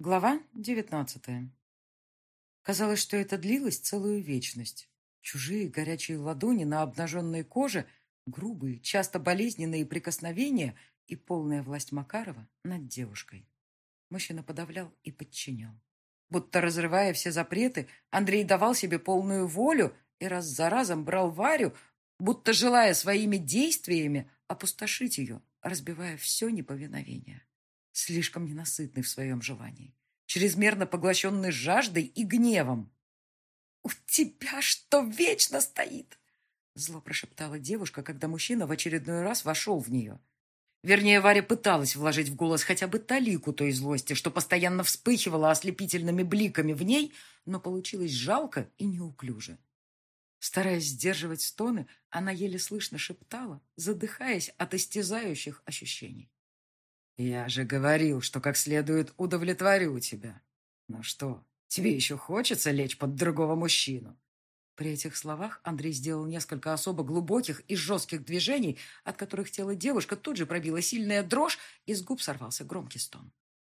Глава девятнадцатая. Казалось, что это длилось целую вечность. Чужие горячие ладони на обнаженной коже, грубые, часто болезненные прикосновения и полная власть Макарова над девушкой. Мужчина подавлял и подчинял. Будто разрывая все запреты, Андрей давал себе полную волю и раз за разом брал Варю, будто желая своими действиями опустошить ее, разбивая все неповиновение слишком ненасытный в своем желании, чрезмерно поглощенный жаждой и гневом. «У тебя что вечно стоит?» Зло прошептала девушка, когда мужчина в очередной раз вошел в нее. Вернее, Варя пыталась вложить в голос хотя бы талику той злости, что постоянно вспыхивала ослепительными бликами в ней, но получилось жалко и неуклюже. Стараясь сдерживать стоны, она еле слышно шептала, задыхаясь от истязающих ощущений. «Я же говорил, что как следует удовлетворю тебя. Ну что, тебе еще хочется лечь под другого мужчину?» При этих словах Андрей сделал несколько особо глубоких и жестких движений, от которых тело девушка тут же пробила сильная дрожь, и с губ сорвался громкий стон.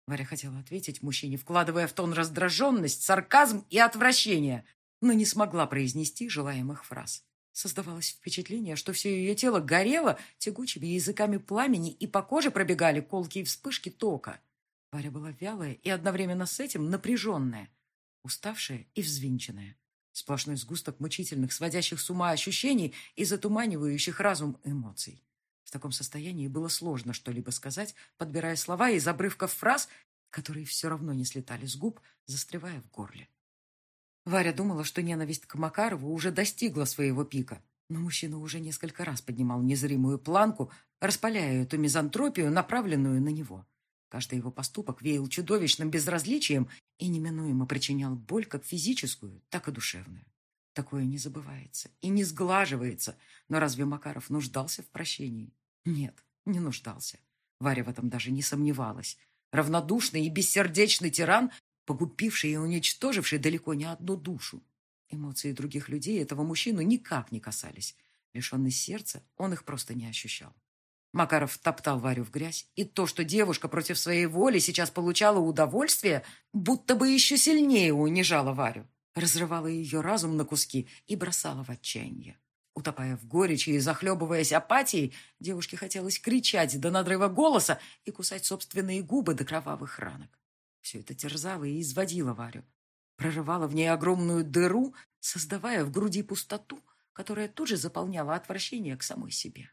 Варя хотела ответить мужчине, вкладывая в тон раздраженность, сарказм и отвращение, но не смогла произнести желаемых фраз. Создавалось впечатление, что все ее тело горело тягучими языками пламени, и по коже пробегали колкие вспышки тока. Варя была вялая и одновременно с этим напряженная, уставшая и взвинченная. Сплошной сгусток мучительных, сводящих с ума ощущений и затуманивающих разум эмоций. В таком состоянии было сложно что-либо сказать, подбирая слова из обрывков фраз, которые все равно не слетали с губ, застревая в горле. Варя думала, что ненависть к Макарову уже достигла своего пика, но мужчина уже несколько раз поднимал незримую планку, распаляя эту мизантропию, направленную на него. Каждый его поступок веял чудовищным безразличием и неминуемо причинял боль как физическую, так и душевную. Такое не забывается и не сглаживается, но разве Макаров нуждался в прощении? Нет, не нуждался. Варя в этом даже не сомневалась. Равнодушный и бессердечный тиран погубивший и уничтоживший далеко не одну душу. Эмоции других людей этого мужчину никак не касались. Лишенный сердца, он их просто не ощущал. Макаров топтал Варю в грязь, и то, что девушка против своей воли сейчас получала удовольствие, будто бы еще сильнее унижала Варю, разрывала ее разум на куски и бросала в отчаяние. Утопая в горечи и захлебываясь апатией, девушке хотелось кричать до надрыва голоса и кусать собственные губы до кровавых ранок. Все это терзало и изводило Варю. Прорывало в ней огромную дыру, создавая в груди пустоту, которая тут же заполняла отвращение к самой себе.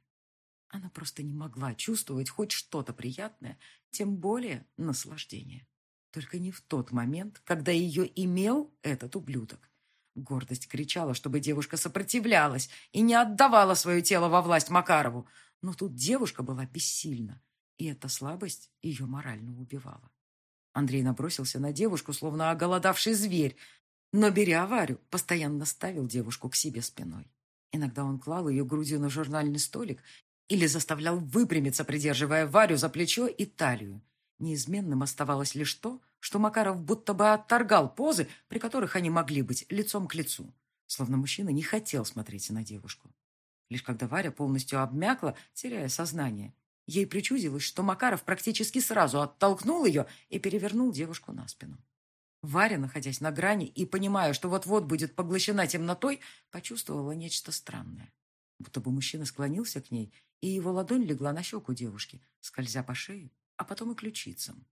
Она просто не могла чувствовать хоть что-то приятное, тем более наслаждение. Только не в тот момент, когда ее имел этот ублюдок. Гордость кричала, чтобы девушка сопротивлялась и не отдавала свое тело во власть Макарову. Но тут девушка была бессильна, и эта слабость ее морально убивала. Андрей набросился на девушку, словно оголодавший зверь, но, беря Варю, постоянно ставил девушку к себе спиной. Иногда он клал ее грудью на журнальный столик или заставлял выпрямиться, придерживая Варю за плечо и талию. Неизменным оставалось лишь то, что Макаров будто бы отторгал позы, при которых они могли быть лицом к лицу, словно мужчина не хотел смотреть на девушку. Лишь когда Варя полностью обмякла, теряя сознание, Ей причудилось, что Макаров практически сразу оттолкнул ее и перевернул девушку на спину. Варя, находясь на грани и понимая, что вот-вот будет поглощена темнотой, почувствовала нечто странное. Будто бы мужчина склонился к ней, и его ладонь легла на щеку девушки, скользя по шее, а потом и ключицам.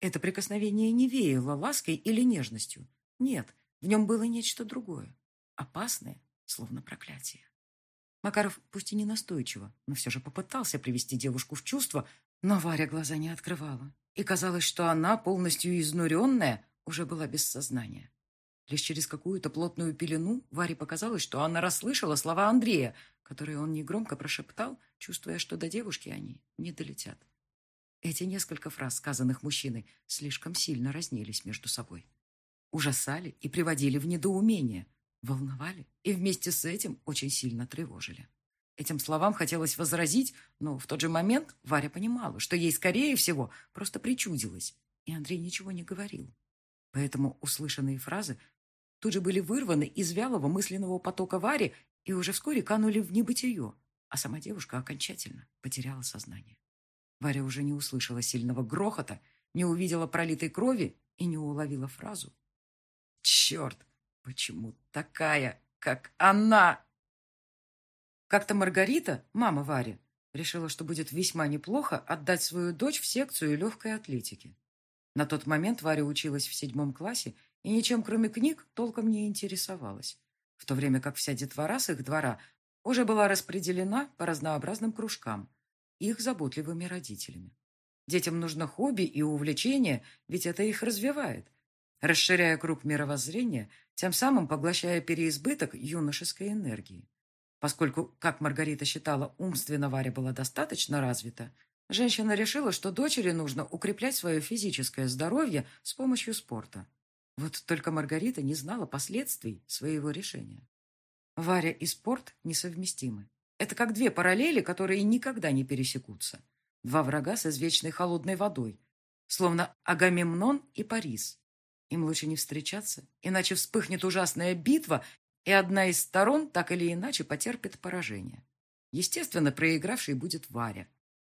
Это прикосновение не веяло лаской или нежностью. Нет, в нем было нечто другое, опасное, словно проклятие. Макаров пусть и не настойчиво, но все же попытался привести девушку в чувство, но Варя глаза не открывала. И казалось, что она, полностью изнуренная, уже была без сознания. Лишь через какую-то плотную пелену Варе показалось, что она расслышала слова Андрея, которые он негромко прошептал, чувствуя, что до девушки они не долетят. Эти несколько фраз, сказанных мужчиной, слишком сильно разнились между собой. Ужасали и приводили в недоумение – волновали и вместе с этим очень сильно тревожили. Этим словам хотелось возразить, но в тот же момент Варя понимала, что ей, скорее всего, просто причудилось, и Андрей ничего не говорил. Поэтому услышанные фразы тут же были вырваны из вялого мысленного потока Вари и уже вскоре канули в небытие, а сама девушка окончательно потеряла сознание. Варя уже не услышала сильного грохота, не увидела пролитой крови и не уловила фразу. «Черт! Почему такая, как она?» Как-то Маргарита, мама Вари, решила, что будет весьма неплохо отдать свою дочь в секцию легкой атлетики. На тот момент Варя училась в седьмом классе и ничем, кроме книг, толком не интересовалась, в то время как вся детвора с их двора уже была распределена по разнообразным кружкам, их заботливыми родителями. Детям нужно хобби и увлечение, ведь это их развивает, расширяя круг мировоззрения, тем самым поглощая переизбыток юношеской энергии. Поскольку, как Маргарита считала, умственно Варя была достаточно развита, женщина решила, что дочери нужно укреплять свое физическое здоровье с помощью спорта. Вот только Маргарита не знала последствий своего решения. Варя и спорт несовместимы. Это как две параллели, которые никогда не пересекутся. Два врага с извечной холодной водой, словно Агамемнон и Парис. Им лучше не встречаться, иначе вспыхнет ужасная битва, и одна из сторон так или иначе потерпит поражение. Естественно, проигравшей будет Варя.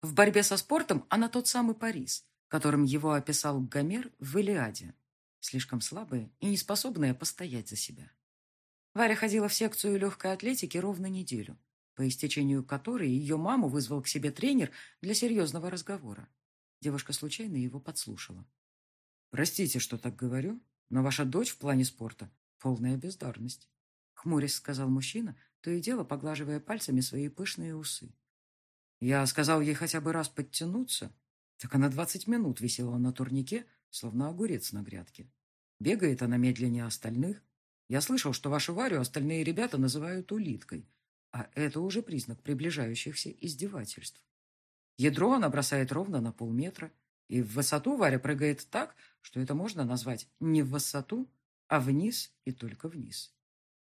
В борьбе со спортом она тот самый Парис, которым его описал Гомер в Илиаде. Слишком слабая и неспособная постоять за себя. Варя ходила в секцию легкой атлетики ровно неделю, по истечению которой ее маму вызвал к себе тренер для серьезного разговора. Девушка случайно его подслушала. «Простите, что так говорю, но ваша дочь в плане спорта — полная бездарность», — хмурясь сказал мужчина, то и дело поглаживая пальцами свои пышные усы. Я сказал ей хотя бы раз подтянуться, так она двадцать минут висела на турнике, словно огурец на грядке. Бегает она медленнее остальных. Я слышал, что вашу Варю остальные ребята называют улиткой, а это уже признак приближающихся издевательств. Ядро она бросает ровно на полметра, и в высоту Варя прыгает так, что это можно назвать не в высоту, а вниз и только вниз.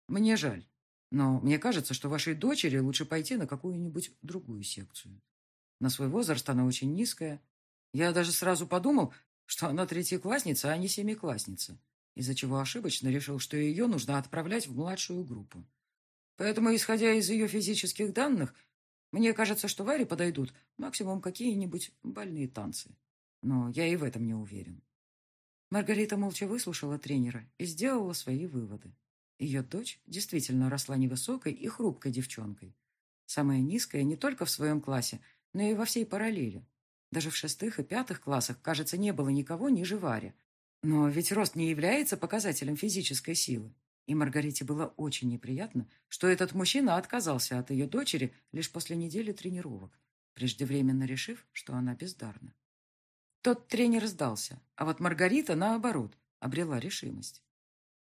Мне жаль, но мне кажется, что вашей дочери лучше пойти на какую-нибудь другую секцию. На свой возраст она очень низкая. Я даже сразу подумал, что она третьеклассница, а не семиклассница, из-за чего ошибочно решил, что ее нужно отправлять в младшую группу. Поэтому, исходя из ее физических данных, мне кажется, что Варе подойдут максимум какие-нибудь больные танцы. Но я и в этом не уверен. Маргарита молча выслушала тренера и сделала свои выводы. Ее дочь действительно росла невысокой и хрупкой девчонкой. Самая низкая не только в своем классе, но и во всей параллели. Даже в шестых и пятых классах, кажется, не было никого ниже Вари. Но ведь рост не является показателем физической силы. И Маргарите было очень неприятно, что этот мужчина отказался от ее дочери лишь после недели тренировок, преждевременно решив, что она бездарна. Тот тренер сдался, а вот Маргарита, наоборот, обрела решимость.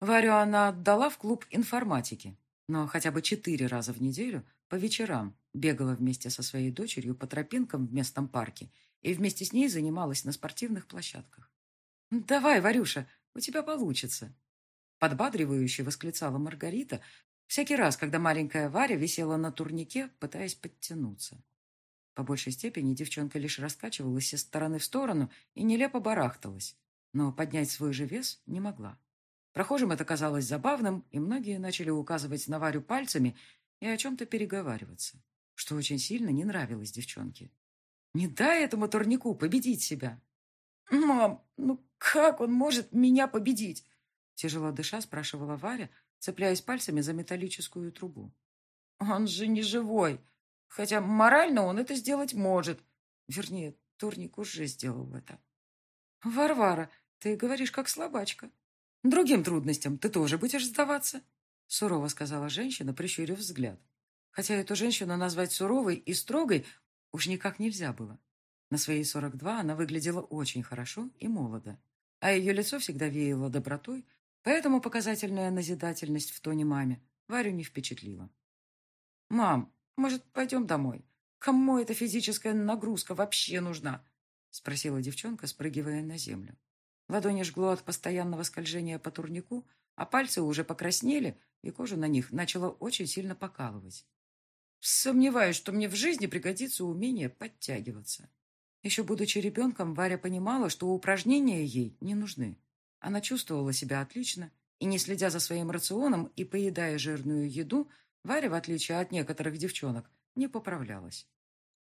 Варю она отдала в клуб информатики, но хотя бы четыре раза в неделю по вечерам бегала вместе со своей дочерью по тропинкам в местном парке и вместе с ней занималась на спортивных площадках. «Давай, Варюша, у тебя получится», подбадривающе восклицала Маргарита всякий раз, когда маленькая Варя висела на турнике, пытаясь подтянуться. По большей степени девчонка лишь раскачивалась из стороны в сторону и нелепо барахталась, но поднять свой же вес не могла. Прохожим это казалось забавным, и многие начали указывать на Варю пальцами и о чем-то переговариваться, что очень сильно не нравилось девчонке. «Не дай этому турнику победить себя!» «Мам, ну как он может меня победить? Тяжело дыша, спрашивала Варя, цепляясь пальцами за металлическую трубу. «Он же не живой. Хотя морально он это сделать может. Вернее, Турник уже сделал это». «Варвара, ты говоришь как слабачка. Другим трудностям ты тоже будешь сдаваться?» Сурово сказала женщина, прищурив взгляд. Хотя эту женщину назвать суровой и строгой уж никак нельзя было. На свои сорок два она выглядела очень хорошо и молодо, а ее лицо всегда веяло добротой Поэтому показательная назидательность в тоне маме Варю не впечатлила. «Мам, может, пойдем домой? Кому эта физическая нагрузка вообще нужна?» спросила девчонка, спрыгивая на землю. Ладони жгло от постоянного скольжения по турнику, а пальцы уже покраснели, и кожа на них начала очень сильно покалывать. Сомневаюсь, что мне в жизни пригодится умение подтягиваться. Еще будучи ребенком, Варя понимала, что упражнения ей не нужны. Она чувствовала себя отлично, и, не следя за своим рационом и поедая жирную еду, Варя, в отличие от некоторых девчонок, не поправлялась.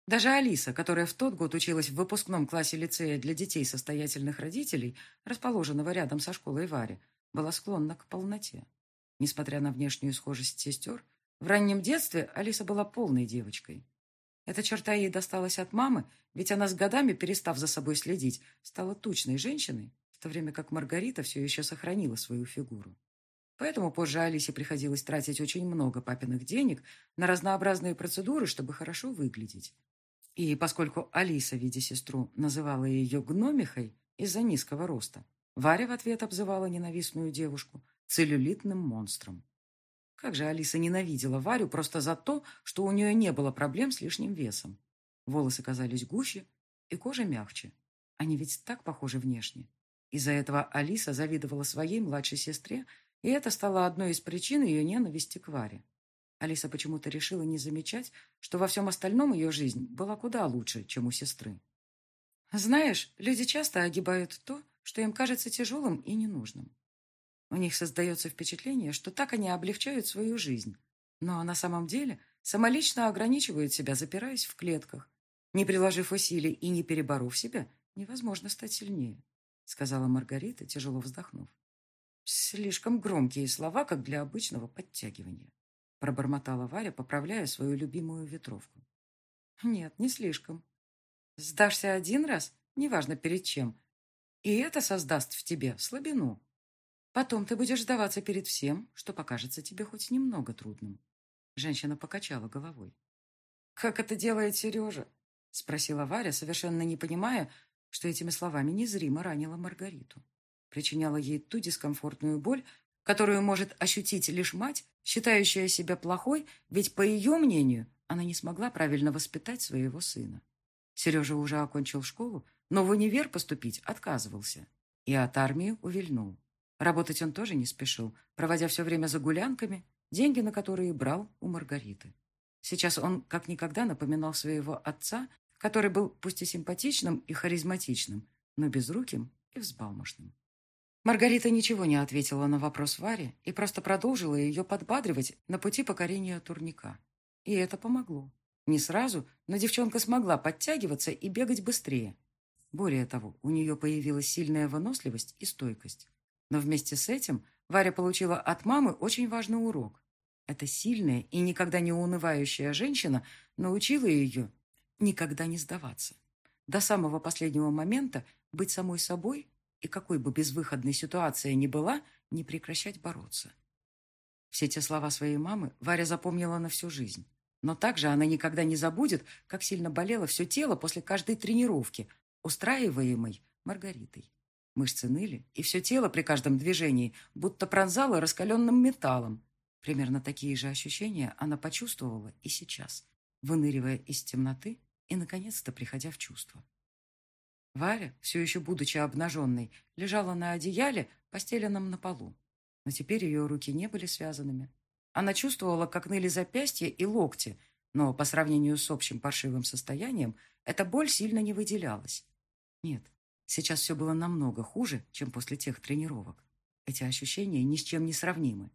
Даже Алиса, которая в тот год училась в выпускном классе лицея для детей состоятельных родителей, расположенного рядом со школой Вари, была склонна к полноте. Несмотря на внешнюю схожесть сестер, в раннем детстве Алиса была полной девочкой. Эта черта ей досталась от мамы, ведь она с годами, перестав за собой следить, стала тучной женщиной, в то время как Маргарита все еще сохранила свою фигуру. Поэтому позже Алисе приходилось тратить очень много папиных денег на разнообразные процедуры, чтобы хорошо выглядеть. И поскольку Алиса, видя сестру, называла ее гномихой из-за низкого роста, Варя в ответ обзывала ненавистную девушку целлюлитным монстром. Как же Алиса ненавидела Варю просто за то, что у нее не было проблем с лишним весом. Волосы казались гуще и кожа мягче. Они ведь так похожи внешне. Из-за этого Алиса завидовала своей младшей сестре, и это стало одной из причин ее ненависти к Варе. Алиса почему-то решила не замечать, что во всем остальном ее жизнь была куда лучше, чем у сестры. Знаешь, люди часто огибают то, что им кажется тяжелым и ненужным. У них создается впечатление, что так они облегчают свою жизнь. Но на самом деле самолично ограничивают себя, запираясь в клетках. Не приложив усилий и не переборов себя, невозможно стать сильнее, сказала Маргарита, тяжело вздохнув. Слишком громкие слова, как для обычного подтягивания пробормотала Варя, поправляя свою любимую ветровку. Нет, не слишком. Сдашься один раз, неважно перед чем, и это создаст в тебе слабину. Потом ты будешь сдаваться перед всем, что покажется тебе хоть немного трудным. Женщина покачала головой. «Как это делает Сережа?» — спросила Варя, совершенно не понимая, что этими словами незримо ранила Маргариту. Причиняла ей ту дискомфортную боль, которую может ощутить лишь мать, считающая себя плохой, ведь, по ее мнению, она не смогла правильно воспитать своего сына. Сережа уже окончил школу, но в универ поступить отказывался и от армии увильнул. Работать он тоже не спешил, проводя все время за гулянками, деньги на которые брал у Маргариты. Сейчас он как никогда напоминал своего отца, который был пусть и симпатичным и харизматичным, но безруким и взбалмошным. Маргарита ничего не ответила на вопрос Вари и просто продолжила ее подбадривать на пути покорения турника. И это помогло. Не сразу, но девчонка смогла подтягиваться и бегать быстрее. Более того, у нее появилась сильная выносливость и стойкость. Но вместе с этим Варя получила от мамы очень важный урок. Эта сильная и никогда не унывающая женщина научила ее никогда не сдаваться. До самого последнего момента быть самой собой и какой бы безвыходной ситуация ни была, не прекращать бороться. Все те слова своей мамы Варя запомнила на всю жизнь. Но также она никогда не забудет, как сильно болело все тело после каждой тренировки, устраиваемой Маргаритой. Мышцы ныли, и все тело при каждом движении будто пронзало раскаленным металлом. Примерно такие же ощущения она почувствовала и сейчас, выныривая из темноты и, наконец-то, приходя в чувство. Варя, все еще будучи обнаженной, лежала на одеяле, постеленном на полу. Но теперь ее руки не были связанными. Она чувствовала, как ныли запястья и локти, но по сравнению с общим паршивым состоянием эта боль сильно не выделялась. Нет, сейчас все было намного хуже, чем после тех тренировок. Эти ощущения ни с чем не сравнимы.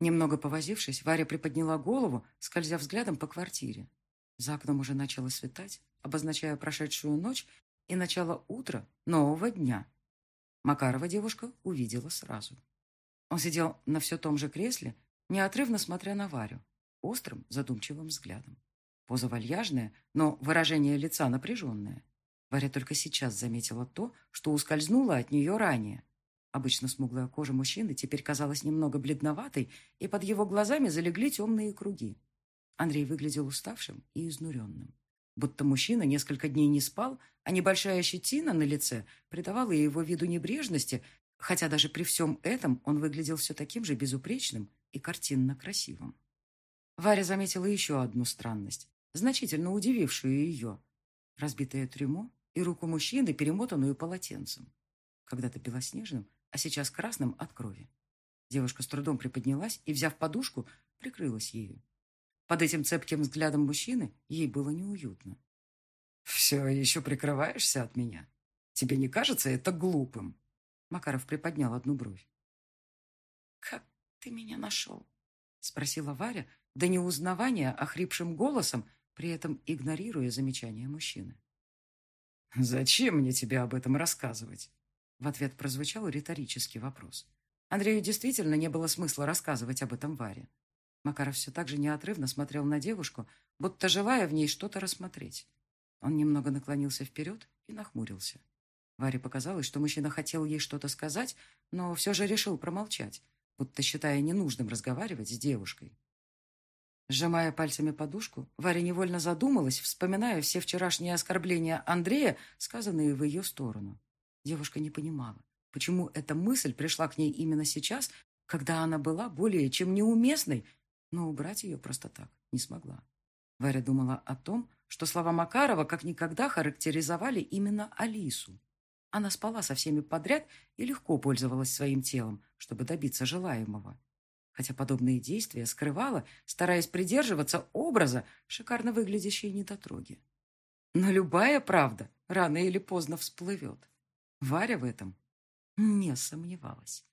Немного повозившись, Варя приподняла голову, скользя взглядом по квартире. За окном уже начало светать, обозначая прошедшую ночь и начало утра нового дня. Макарова девушка увидела сразу. Он сидел на все том же кресле, неотрывно смотря на Варю, острым, задумчивым взглядом. Поза вальяжная, но выражение лица напряженное. Варя только сейчас заметила то, что ускользнуло от нее ранее. Обычно смуглая кожа мужчины теперь казалась немного бледноватой, и под его глазами залегли темные круги. Андрей выглядел уставшим и изнуренным будто мужчина несколько дней не спал, а небольшая щетина на лице придавала его виду небрежности, хотя даже при всем этом он выглядел все таким же безупречным и картинно красивым. Варя заметила еще одну странность, значительно удивившую ее. Разбитое трюмо и руку мужчины, перемотанную полотенцем. Когда-то белоснежным, а сейчас красным от крови. Девушка с трудом приподнялась и, взяв подушку, прикрылась ею. Под этим цепким взглядом мужчины ей было неуютно. «Все еще прикрываешься от меня? Тебе не кажется это глупым?» Макаров приподнял одну бровь. «Как ты меня нашел?» Спросила Варя, да не узнавания, а хрипшим голосом, при этом игнорируя замечания мужчины. «Зачем мне тебе об этом рассказывать?» В ответ прозвучал риторический вопрос. Андрею действительно не было смысла рассказывать об этом Варе. Макаров все так же неотрывно смотрел на девушку, будто желая в ней что-то рассмотреть. Он немного наклонился вперед и нахмурился. Варе показалось, что мужчина хотел ей что-то сказать, но все же решил промолчать, будто считая ненужным разговаривать с девушкой. Сжимая пальцами подушку, Варя невольно задумалась, вспоминая все вчерашние оскорбления Андрея, сказанные в ее сторону. Девушка не понимала, почему эта мысль пришла к ней именно сейчас, когда она была более чем неуместной, но убрать ее просто так не смогла. Варя думала о том, что слова Макарова как никогда характеризовали именно Алису. Она спала со всеми подряд и легко пользовалась своим телом, чтобы добиться желаемого. Хотя подобные действия скрывала, стараясь придерживаться образа шикарно выглядящей недотроги. Но любая правда рано или поздно всплывет. Варя в этом не сомневалась.